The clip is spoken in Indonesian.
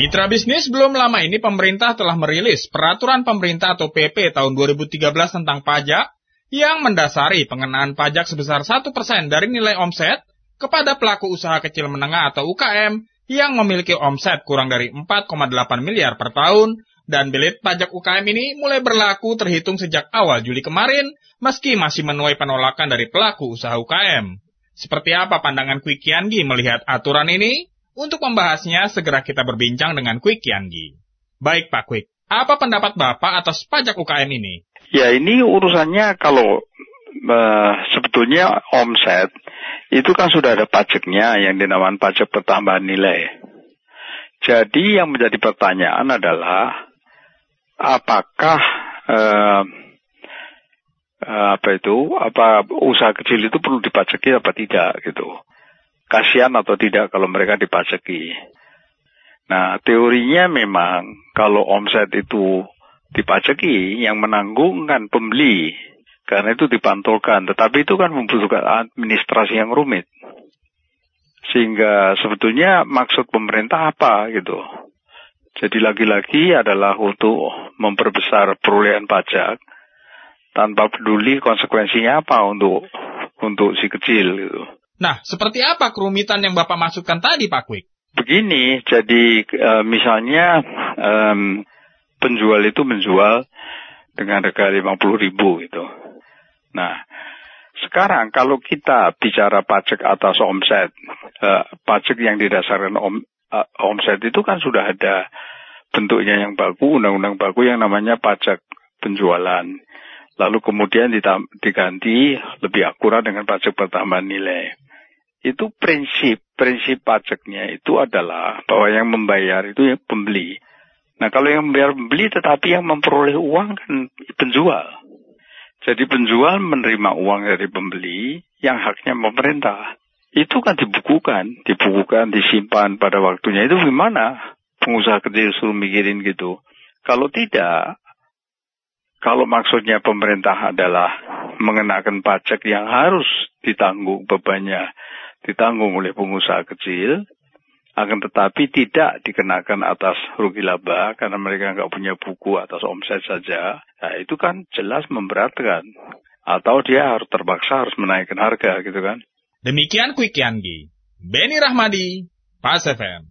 Mitra bisnis belum lama ini pemerintah telah merilis peraturan pemerintah atau PP tahun 2013 tentang pajak yang mendasari pengenaan pajak sebesar 1% dari nilai omset kepada pelaku usaha kecil menengah atau UKM yang memiliki omset kurang dari 4,8 miliar per tahun dan belit pajak UKM ini mulai berlaku terhitung sejak awal Juli kemarin meski masih menuai penolakan dari pelaku usaha UKM. Seperti apa pandangan Quick Kiangi melihat aturan ini? Untuk membahasnya, segera kita berbincang dengan Quick Kiangi. Baik Pak Quick, apa pendapat Bapak atas pajak UKM ini? Ya ini urusannya kalau uh, sebetulnya omset itu kan sudah ada pajaknya yang dinamakan pajak pertambahan nilai. Jadi yang menjadi pertanyaan adalah apakah uh, apa itu apa usaha kecil itu perlu dipajaki apa tidak gitu kasihan atau tidak kalau mereka dipajaki. Nah, teorinya memang kalau omset itu dipajaki, yang menanggung kan pembeli. Karena itu dipantulkan. Tetapi itu kan membutuhkan administrasi yang rumit. Sehingga sebetulnya maksud pemerintah apa gitu. Jadi lagi-lagi adalah untuk memperbesar perolehan pajak tanpa peduli konsekuensinya apa untuk untuk si kecil gitu. Nah, seperti apa kerumitan yang Bapak maksudkan tadi, Pak Kwik? Begini, jadi uh, misalnya um, penjual itu menjual dengan harga 50 ribu gitu. Nah, sekarang kalau kita bicara pajak atas omset, uh, pajak yang didasarkan om, uh, omset itu kan sudah ada bentuknya yang baku, undang-undang baku yang namanya pajak penjualan. Lalu kemudian diganti lebih akurat dengan pajak pertambahan nilai itu prinsip prinsip pajaknya itu adalah bahwa yang membayar itu yang pembeli. Nah kalau yang membayar pembeli tetapi yang memperoleh uang kan penjual. Jadi penjual menerima uang dari pembeli yang haknya pemerintah. Itu kan dibukukan, dibukukan, disimpan pada waktunya. Itu gimana? Pengusaha kecil suruh mikirin gitu. Kalau tidak, kalau maksudnya pemerintah adalah mengenakan pajak yang harus ditanggung bebannya ditanggung oleh pengusaha kecil, akan tetapi tidak dikenakan atas rugi laba karena mereka nggak punya buku atas omset saja, nah itu kan jelas memberatkan. Atau dia harus terpaksa harus menaikkan harga gitu kan. Demikian Quick Yanggi. Beni Rahmadi, Pas FM.